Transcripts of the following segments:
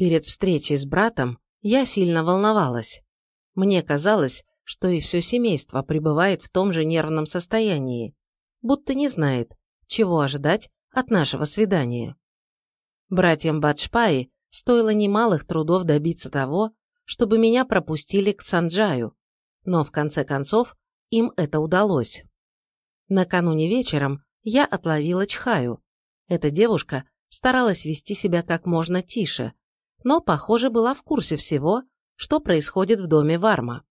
Перед встречей с братом я сильно волновалась. Мне казалось, что и все семейство пребывает в том же нервном состоянии, будто не знает, чего ожидать от нашего свидания. Братьям Баджпаи стоило немалых трудов добиться того, чтобы меня пропустили к Санджаю, но в конце концов им это удалось. Накануне вечером я отловила Чхаю. Эта девушка старалась вести себя как можно тише, но, похоже, была в курсе всего, что происходит в доме Варма.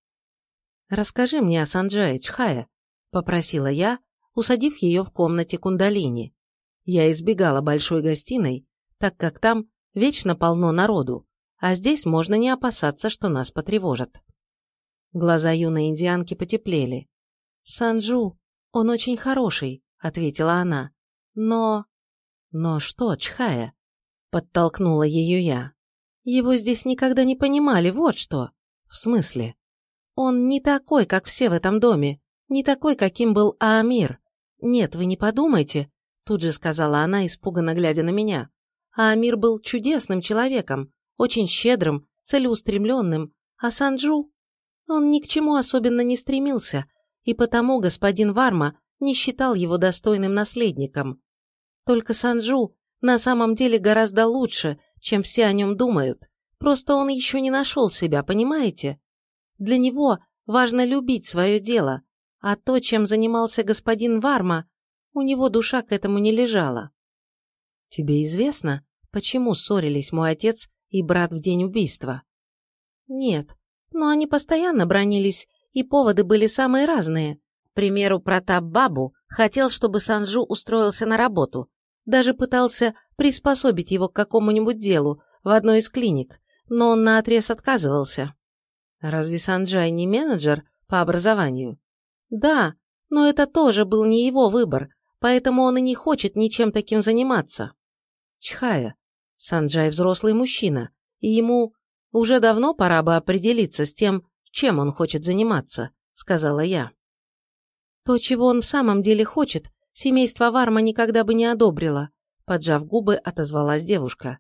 «Расскажи мне о Санджае Чхая», – попросила я, усадив ее в комнате кундалини. Я избегала большой гостиной, так как там вечно полно народу, а здесь можно не опасаться, что нас потревожат. Глаза юной индианки потеплели. «Санджу, он очень хороший», — ответила она. «Но...» «Но что, Чхая?» — подтолкнула ее я. «Его здесь никогда не понимали, вот что». «В смысле?» «Он не такой, как все в этом доме, не такой, каким был Аамир. Нет, вы не подумайте», — тут же сказала она, испуганно глядя на меня. «Аамир был чудесным человеком, очень щедрым, целеустремленным, а Санджу... Он ни к чему особенно не стремился, и потому господин Варма не считал его достойным наследником. Только Санджу на самом деле гораздо лучше, чем все о нем думают, просто он еще не нашел себя, понимаете? Для него важно любить свое дело, а то, чем занимался господин Варма, у него душа к этому не лежала. Тебе известно, почему ссорились мой отец и брат в день убийства? Нет, но они постоянно бронились, и поводы были самые разные. К примеру, Протап Бабу хотел, чтобы Санжу устроился на работу, даже пытался приспособить его к какому-нибудь делу в одной из клиник, но он наотрез отказывался. Разве Санджай не менеджер по образованию? Да, но это тоже был не его выбор, поэтому он и не хочет ничем таким заниматься. Чхая, Санджай взрослый мужчина, и ему уже давно пора бы определиться с тем, чем он хочет заниматься, сказала я. То, чего он в самом деле хочет, семейство Варма никогда бы не одобрило, поджав губы, отозвалась девушка.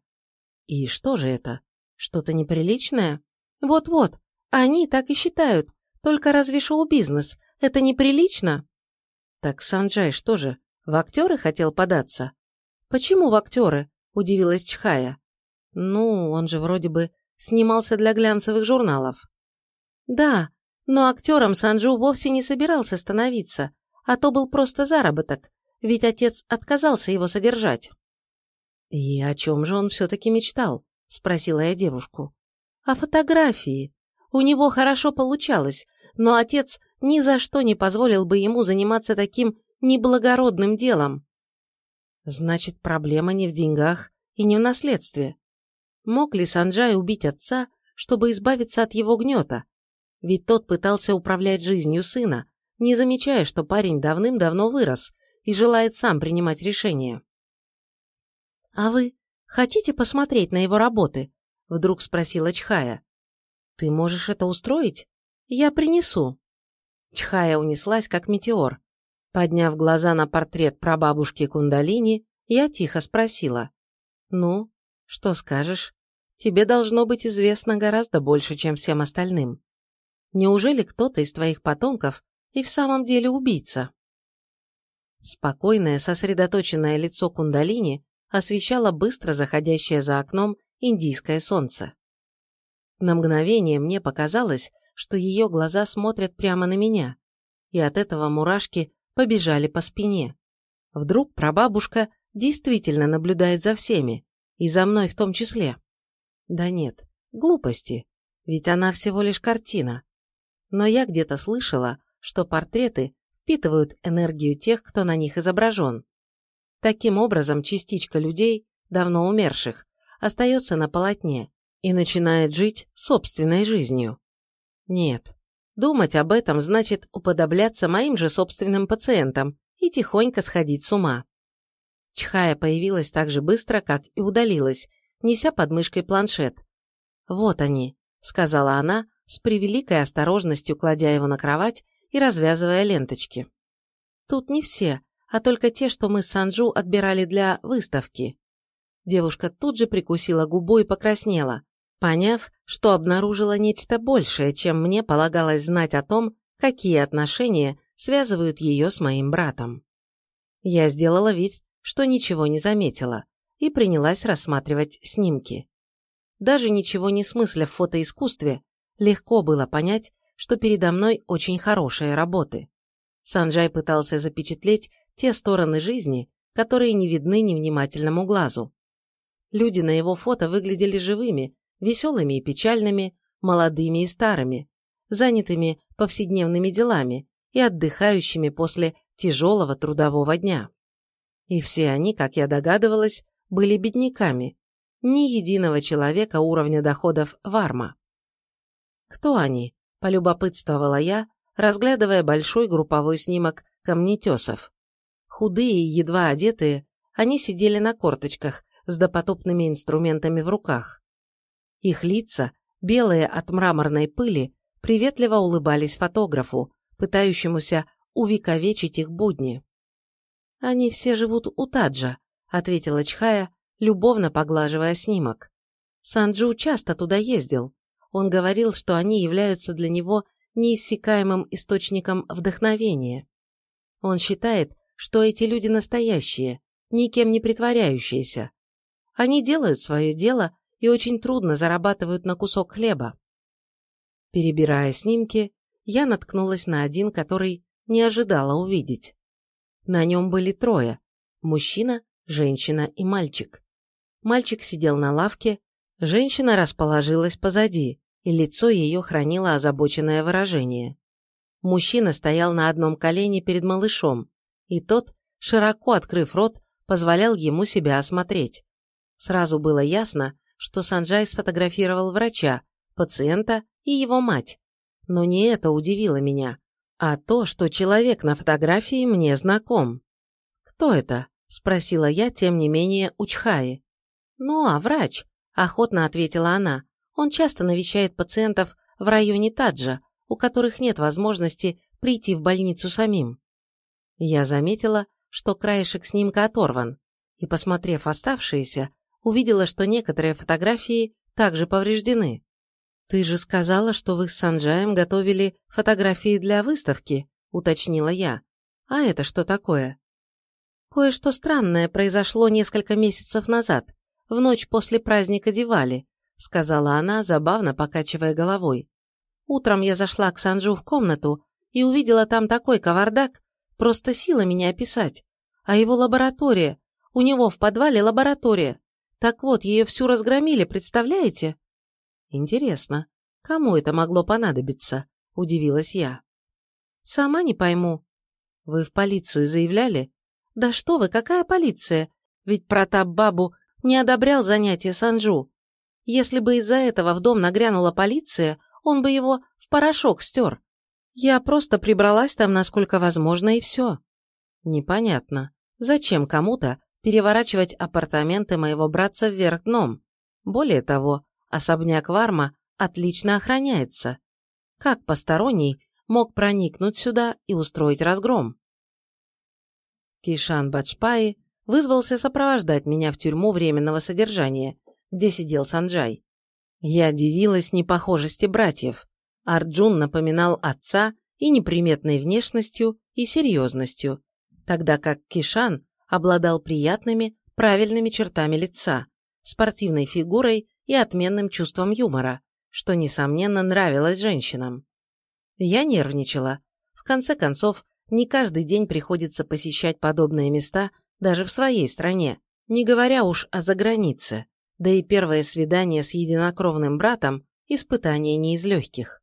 И что же это? Что-то неприличное? Вот-вот, они так и считают. Только разве шоу-бизнес? Это неприлично? Так Санджай что же, в актеры хотел податься? Почему в актеры? Удивилась Чхая. Ну, он же вроде бы снимался для глянцевых журналов. Да, но актером Санджу вовсе не собирался становиться, а то был просто заработок, ведь отец отказался его содержать. «И о чем же он все-таки мечтал?» – спросила я девушку. «О фотографии. У него хорошо получалось, но отец ни за что не позволил бы ему заниматься таким неблагородным делом». «Значит, проблема не в деньгах и не в наследстве. Мог ли Санджай убить отца, чтобы избавиться от его гнета? Ведь тот пытался управлять жизнью сына, не замечая, что парень давным-давно вырос и желает сам принимать решения. «А вы хотите посмотреть на его работы?» – вдруг спросила Чхая. «Ты можешь это устроить? Я принесу». Чхая унеслась, как метеор. Подняв глаза на портрет прабабушки Кундалини, я тихо спросила. «Ну, что скажешь? Тебе должно быть известно гораздо больше, чем всем остальным. Неужели кто-то из твоих потомков и в самом деле убийца?» Спокойное, сосредоточенное лицо Кундалини освещало быстро заходящее за окном индийское солнце. На мгновение мне показалось, что ее глаза смотрят прямо на меня, и от этого мурашки побежали по спине. Вдруг прабабушка действительно наблюдает за всеми, и за мной в том числе. Да нет, глупости, ведь она всего лишь картина. Но я где-то слышала, что портреты впитывают энергию тех, кто на них изображен. Таким образом, частичка людей, давно умерших, остается на полотне и начинает жить собственной жизнью. Нет, думать об этом значит уподобляться моим же собственным пациентам и тихонько сходить с ума. Чхая появилась так же быстро, как и удалилась, неся под мышкой планшет. «Вот они», — сказала она, с превеликой осторожностью кладя его на кровать и развязывая ленточки. «Тут не все, а только те, что мы с Санджу отбирали для выставки». Девушка тут же прикусила губу и покраснела, поняв, что обнаружила нечто большее, чем мне полагалось знать о том, какие отношения связывают ее с моим братом. Я сделала вид, что ничего не заметила, и принялась рассматривать снимки. Даже ничего не смысля в фотоискусстве, легко было понять, что передо мной очень хорошие работы. Санджай пытался запечатлеть те стороны жизни, которые не видны невнимательному глазу. Люди на его фото выглядели живыми, веселыми и печальными, молодыми и старыми, занятыми повседневными делами и отдыхающими после тяжелого трудового дня. И все они, как я догадывалась, были бедняками, ни единого человека уровня доходов Варма. «Кто они?» – полюбопытствовала я, разглядывая большой групповой снимок камнетесов. Худые и едва одетые, они сидели на корточках с допотопными инструментами в руках. Их лица, белые от мраморной пыли, приветливо улыбались фотографу, пытающемуся увековечить их будни. «Они все живут у Таджа», — ответила Чхая, любовно поглаживая снимок. Санджу часто туда ездил. Он говорил, что они являются для него неиссякаемым источником вдохновения. Он считает, что эти люди настоящие, никем не притворяющиеся. Они делают свое дело и очень трудно зарабатывают на кусок хлеба. Перебирая снимки, я наткнулась на один, который не ожидала увидеть. На нем были трое – мужчина, женщина и мальчик. Мальчик сидел на лавке, женщина расположилась позади, и лицо ее хранило озабоченное выражение. Мужчина стоял на одном колене перед малышом, и тот, широко открыв рот, позволял ему себя осмотреть. Сразу было ясно, что Санджай сфотографировал врача, пациента и его мать. Но не это удивило меня, а то, что человек на фотографии мне знаком. «Кто это?» – спросила я, тем не менее, у Чхаи. «Ну, а врач», – охотно ответила она. «Он часто навещает пациентов в районе Таджа, у которых нет возможности прийти в больницу самим». Я заметила, что краешек снимка оторван, и, посмотрев оставшиеся, увидела, что некоторые фотографии также повреждены. «Ты же сказала, что вы с Санджаем готовили фотографии для выставки», – уточнила я. «А это что такое?» «Кое-что странное произошло несколько месяцев назад, в ночь после праздника Дивали», – сказала она, забавно покачивая головой. «Утром я зашла к Санджу в комнату и увидела там такой кавардак, просто сила меня описать. А его лаборатория, у него в подвале лаборатория. Так вот, ее всю разгромили, представляете?» «Интересно, кому это могло понадобиться?» – удивилась я. «Сама не пойму». «Вы в полицию заявляли?» «Да что вы, какая полиция? Ведь Протап-бабу не одобрял занятия Санджу. Если бы из-за этого в дом нагрянула полиция, он бы его в порошок стер. Я просто прибралась там, насколько возможно, и все». «Непонятно. Зачем кому-то переворачивать апартаменты моего братца вверх дном? Более того, Особняк Варма отлично охраняется. Как посторонний мог проникнуть сюда и устроить разгром? Кишан Баджпаи вызвался сопровождать меня в тюрьму временного содержания, где сидел Санджай. Я дивилась непохожести братьев. Арджун напоминал отца и неприметной внешностью, и серьезностью, тогда как Кишан обладал приятными, правильными чертами лица, спортивной фигурой и отменным чувством юмора, что, несомненно, нравилось женщинам. Я нервничала. В конце концов, не каждый день приходится посещать подобные места даже в своей стране, не говоря уж о загранице, да и первое свидание с единокровным братом – испытание не из легких.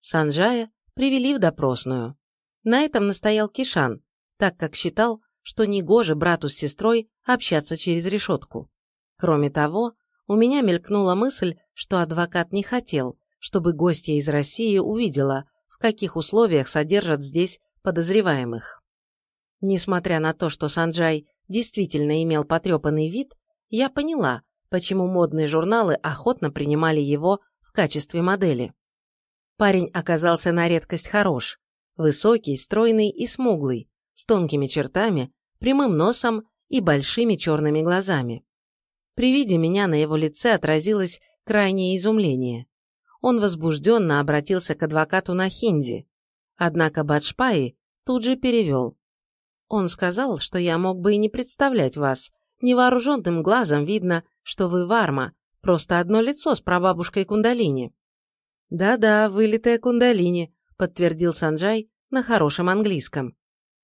Санджая привели в допросную. На этом настоял Кишан, так как считал, что негоже брату с сестрой общаться через решетку. Кроме того, у меня мелькнула мысль, что адвокат не хотел, чтобы гостья из России увидела, в каких условиях содержат здесь подозреваемых. Несмотря на то, что Санджай действительно имел потрепанный вид, я поняла, почему модные журналы охотно принимали его в качестве модели. Парень оказался на редкость хорош, высокий, стройный и смуглый, с тонкими чертами, прямым носом и большими черными глазами. При виде меня на его лице отразилось крайнее изумление. Он возбужденно обратился к адвокату на хинди, однако Баджпаи тут же перевел. Он сказал, что я мог бы и не представлять вас. Невооруженным глазом видно, что вы варма, просто одно лицо с прабабушкой Кундалини. «Да-да, вылитая Кундалини», — подтвердил Санджай на хорошем английском.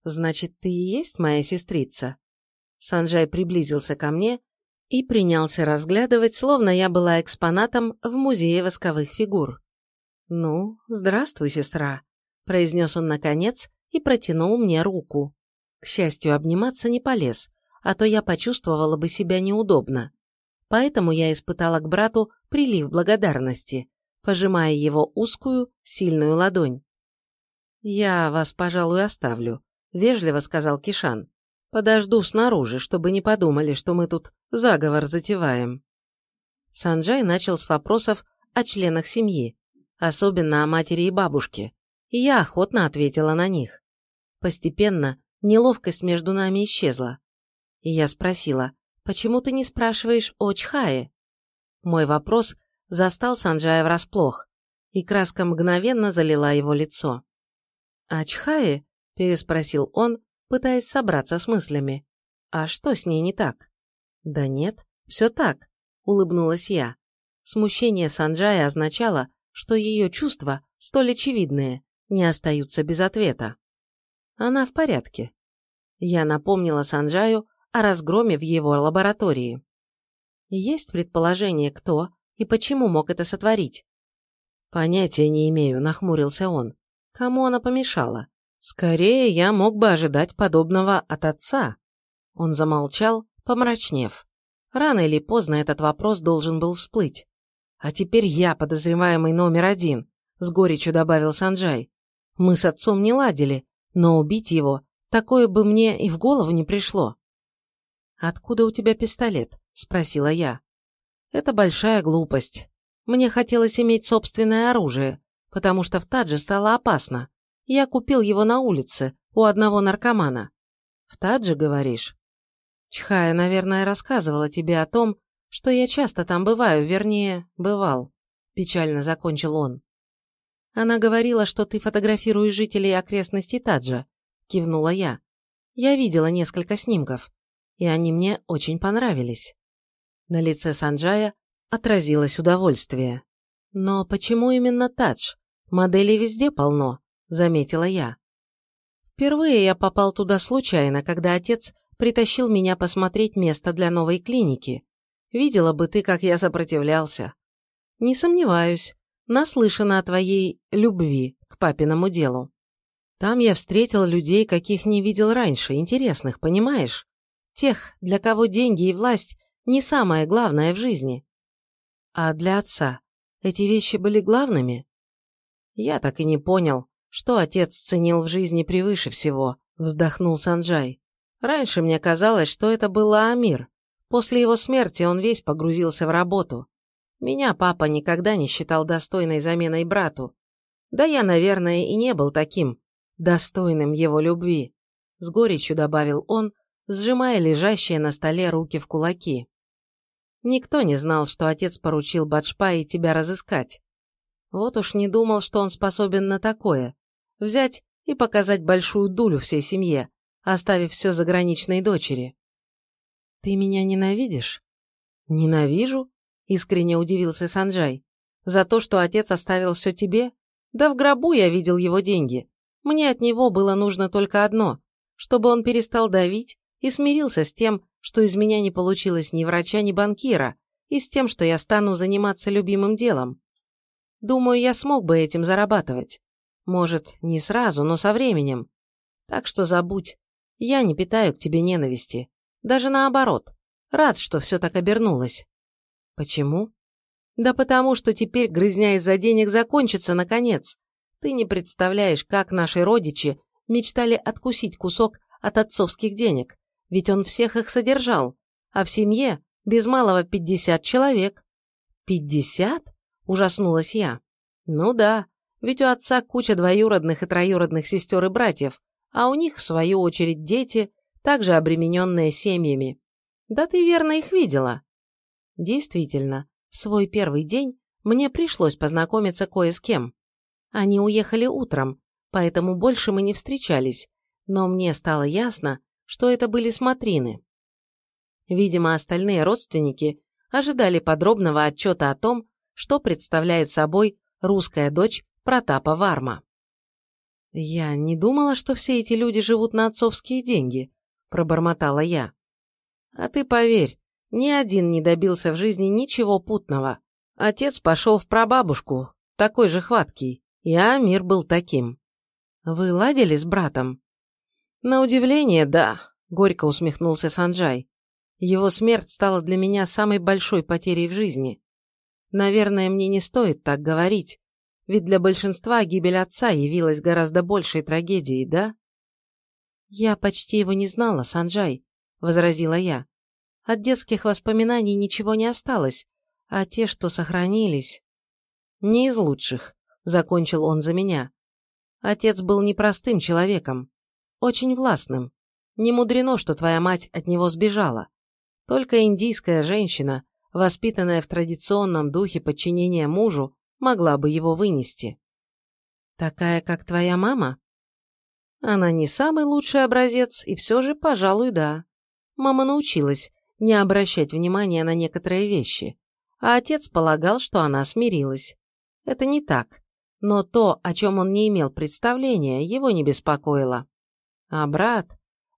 «Значит, ты и есть моя сестрица?» Санджай приблизился ко мне и принялся разглядывать, словно я была экспонатом в музее восковых фигур. «Ну, здравствуй, сестра», — произнес он наконец и протянул мне руку. К счастью, обниматься не полез, а то я почувствовала бы себя неудобно. Поэтому я испытала к брату прилив благодарности, пожимая его узкую, сильную ладонь. «Я вас, пожалуй, оставлю», — вежливо сказал Кишан. «Подожду снаружи, чтобы не подумали, что мы тут заговор затеваем». Санджай начал с вопросов о членах семьи, особенно о матери и бабушке, и я охотно ответила на них. Постепенно неловкость между нами исчезла. И я спросила, почему ты не спрашиваешь о Чхае? Мой вопрос застал Санджая врасплох, и краска мгновенно залила его лицо. «А Чхае?» – переспросил он, пытаясь собраться с мыслями. «А что с ней не так?» «Да нет, все так», – улыбнулась я. Смущение Санджая означало, что ее чувства, столь очевидные, не остаются без ответа. Она в порядке. Я напомнила Санджаю о разгроме в его лаборатории. Есть предположение, кто и почему мог это сотворить? Понятия не имею, нахмурился он. Кому она помешала? Скорее, я мог бы ожидать подобного от отца. Он замолчал, помрачнев. Рано или поздно этот вопрос должен был всплыть. А теперь я подозреваемый номер один, с горечью добавил Санджай. Мы с отцом не ладили, но убить его, такое бы мне и в голову не пришло. «Откуда у тебя пистолет?» – спросила я. «Это большая глупость. Мне хотелось иметь собственное оружие, потому что в Тадже стало опасно. Я купил его на улице, у одного наркомана. В Тадже, говоришь? Чхая, наверное, рассказывала тебе о том, что я часто там бываю, вернее, бывал. Печально закончил он. Она говорила, что ты фотографируешь жителей окрестностей Таджа, кивнула я. Я видела несколько снимков, и они мне очень понравились. На лице Санджая отразилось удовольствие. «Но почему именно Тадж? Моделей везде полно», – заметила я. Впервые я попал туда случайно, когда отец притащил меня посмотреть место для новой клиники. Видела бы ты, как я сопротивлялся. Не сомневаюсь, наслышана о твоей любви к папиному делу. Там я встретил людей, каких не видел раньше, интересных, понимаешь? Тех, для кого деньги и власть не самое главное в жизни. А для отца эти вещи были главными? Я так и не понял, что отец ценил в жизни превыше всего, вздохнул Санджай. Раньше мне казалось, что это был Амир. После его смерти он весь погрузился в работу. Меня папа никогда не считал достойной заменой брату. Да я, наверное, и не был таким, достойным его любви. С горечью добавил он, сжимая лежащие на столе руки в кулаки. Никто не знал, что отец поручил Баджпаи тебя разыскать. Вот уж не думал, что он способен на такое. Взять и показать большую дулю всей семье, оставив все заграничной дочери. «Ты меня ненавидишь?» «Ненавижу?» – искренне удивился Санджай. «За то, что отец оставил все тебе? Да в гробу я видел его деньги. Мне от него было нужно только одно – чтобы он перестал давить и смирился с тем, что из меня не получилось ни врача, ни банкира, и с тем, что я стану заниматься любимым делом. Думаю, я смог бы этим зарабатывать. Может, не сразу, но со временем. Так что забудь. Я не питаю к тебе ненависти. Даже наоборот. Рад, что все так обернулось. Почему? Да потому, что теперь грызня из-за денег закончится наконец. Ты не представляешь, как наши родичи мечтали откусить кусок от отцовских денег ведь он всех их содержал, а в семье без малого пятьдесят человек. «Пятьдесят?» – ужаснулась я. «Ну да, ведь у отца куча двоюродных и троюродных сестер и братьев, а у них, в свою очередь, дети, также обремененные семьями. Да ты верно их видела. Действительно, в свой первый день мне пришлось познакомиться кое с кем. Они уехали утром, поэтому больше мы не встречались, но мне стало ясно, что это были смотрины. Видимо, остальные родственники ожидали подробного отчета о том, что представляет собой русская дочь Протапа Варма. «Я не думала, что все эти люди живут на отцовские деньги», – пробормотала я. «А ты поверь, ни один не добился в жизни ничего путного. Отец пошел в прабабушку, такой же хваткий, и Амир был таким. Вы ладили с братом?» «На удивление, да», – горько усмехнулся Санджай. «Его смерть стала для меня самой большой потерей в жизни. Наверное, мне не стоит так говорить, ведь для большинства гибель отца явилась гораздо большей трагедией, да?» «Я почти его не знала, Санджай», – возразила я. «От детских воспоминаний ничего не осталось, а те, что сохранились...» «Не из лучших», – закончил он за меня. «Отец был непростым человеком, очень властным. Не мудрено, что твоя мать от него сбежала. Только индийская женщина, воспитанная в традиционном духе подчинения мужу, могла бы его вынести. Такая, как твоя мама? Она не самый лучший образец, и все же, пожалуй, да. Мама научилась не обращать внимания на некоторые вещи, а отец полагал, что она смирилась. Это не так, но то, о чем он не имел представления, его не беспокоило. А брат,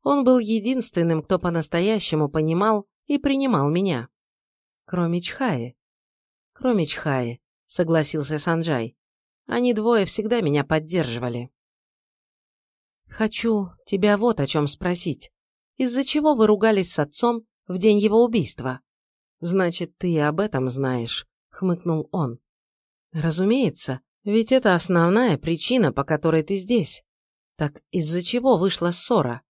он был единственным, кто по-настоящему понимал и принимал меня. Кроме Чхаи. Кроме Чхаи, согласился Санджай. Они двое всегда меня поддерживали. Хочу тебя вот о чем спросить. Из-за чего вы ругались с отцом в день его убийства? Значит, ты об этом знаешь, хмыкнул он. Разумеется, ведь это основная причина, по которой ты здесь. Так из-за чего вышла ссора?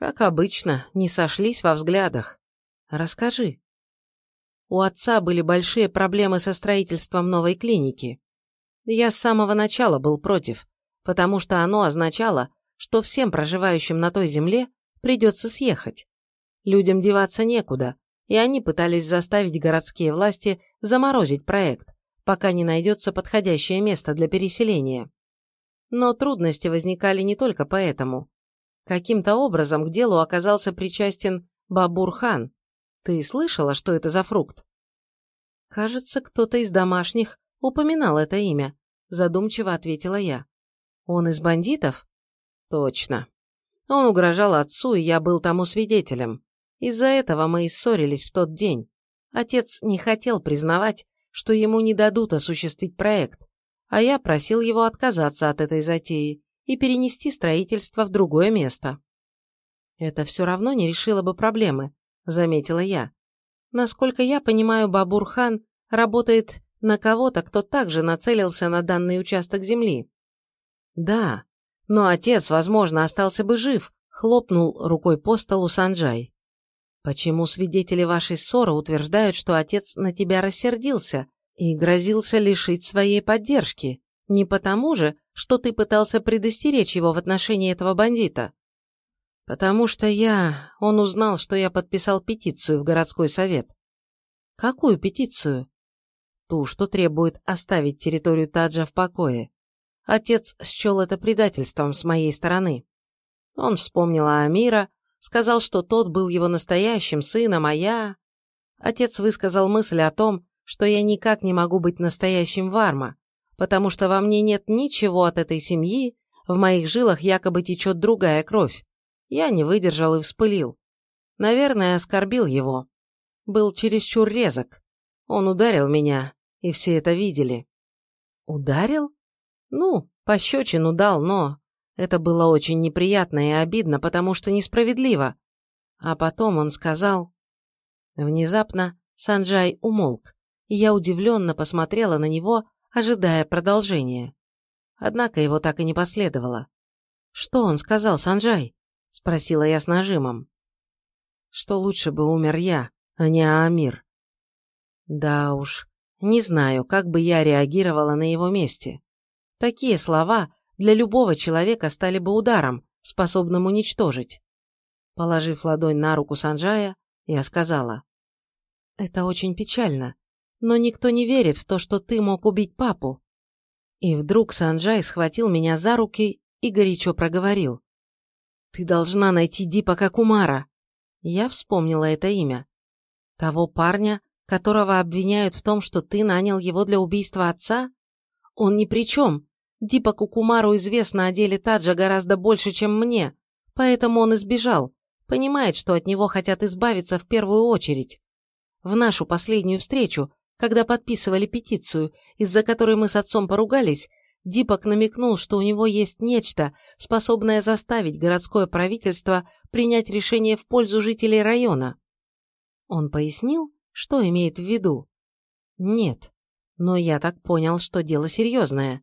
Как обычно, не сошлись во взглядах. Расскажи. У отца были большие проблемы со строительством новой клиники. Я с самого начала был против, потому что оно означало, что всем проживающим на той земле придется съехать. Людям деваться некуда, и они пытались заставить городские власти заморозить проект, пока не найдется подходящее место для переселения. Но трудности возникали не только поэтому. Каким-то образом к делу оказался причастен Бабур-хан. Ты слышала, что это за фрукт? Кажется, кто-то из домашних упоминал это имя, задумчиво ответила я. Он из бандитов? Точно. Он угрожал отцу, и я был тому свидетелем. Из-за этого мы и ссорились в тот день. Отец не хотел признавать, что ему не дадут осуществить проект, а я просил его отказаться от этой затеи и перенести строительство в другое место. «Это все равно не решило бы проблемы», — заметила я. «Насколько я понимаю, Бабурхан работает на кого-то, кто также нацелился на данный участок земли». «Да, но отец, возможно, остался бы жив», — хлопнул рукой по столу Санджай. «Почему свидетели вашей ссоры утверждают, что отец на тебя рассердился и грозился лишить своей поддержки. Не потому же, что ты пытался предостеречь его в отношении этого бандита. Потому что я... Он узнал, что я подписал петицию в городской совет. Какую петицию? Ту, что требует оставить территорию Таджа в покое. Отец счел это предательством с моей стороны. Он вспомнил о Амира, сказал, что тот был его настоящим сыном, а я... Отец высказал мысль о том, что я никак не могу быть настоящим Варма, потому что во мне нет ничего от этой семьи, в моих жилах якобы течет другая кровь. Я не выдержал и вспылил. Наверное, оскорбил его. Был чересчур резок. Он ударил меня, и все это видели. Ударил? Ну, пощечину дал, но... Это было очень неприятно и обидно, потому что несправедливо. А потом он сказал... Внезапно Санджай умолк и я удивленно посмотрела на него, ожидая продолжения. Однако его так и не последовало. «Что он сказал, Санджай?» – спросила я с нажимом. «Что лучше бы умер я, а не Аамир». Да уж, не знаю, как бы я реагировала на его месте. Такие слова для любого человека стали бы ударом, способным уничтожить. Положив ладонь на руку Санджая, я сказала, Это очень печально. Но никто не верит в то, что ты мог убить папу. И вдруг Санджай схватил меня за руки и горячо проговорил. Ты должна найти Дипака Кумара. Я вспомнила это имя. Того парня, которого обвиняют в том, что ты нанял его для убийства отца? Он ни при чем. Дипаку Кумару известно о деле Таджа гораздо больше, чем мне, поэтому он избежал, понимает, что от него хотят избавиться в первую очередь. В нашу последнюю встречу, когда подписывали петицию, из-за которой мы с отцом поругались, Дипак намекнул, что у него есть нечто, способное заставить городское правительство принять решение в пользу жителей района. Он пояснил, что имеет в виду? Нет, но я так понял, что дело серьезное.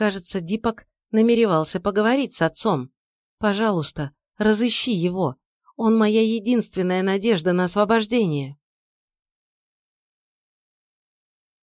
Кажется, Дипак намеревался поговорить с отцом. Пожалуйста, разыщи его. Он моя единственная надежда на освобождение.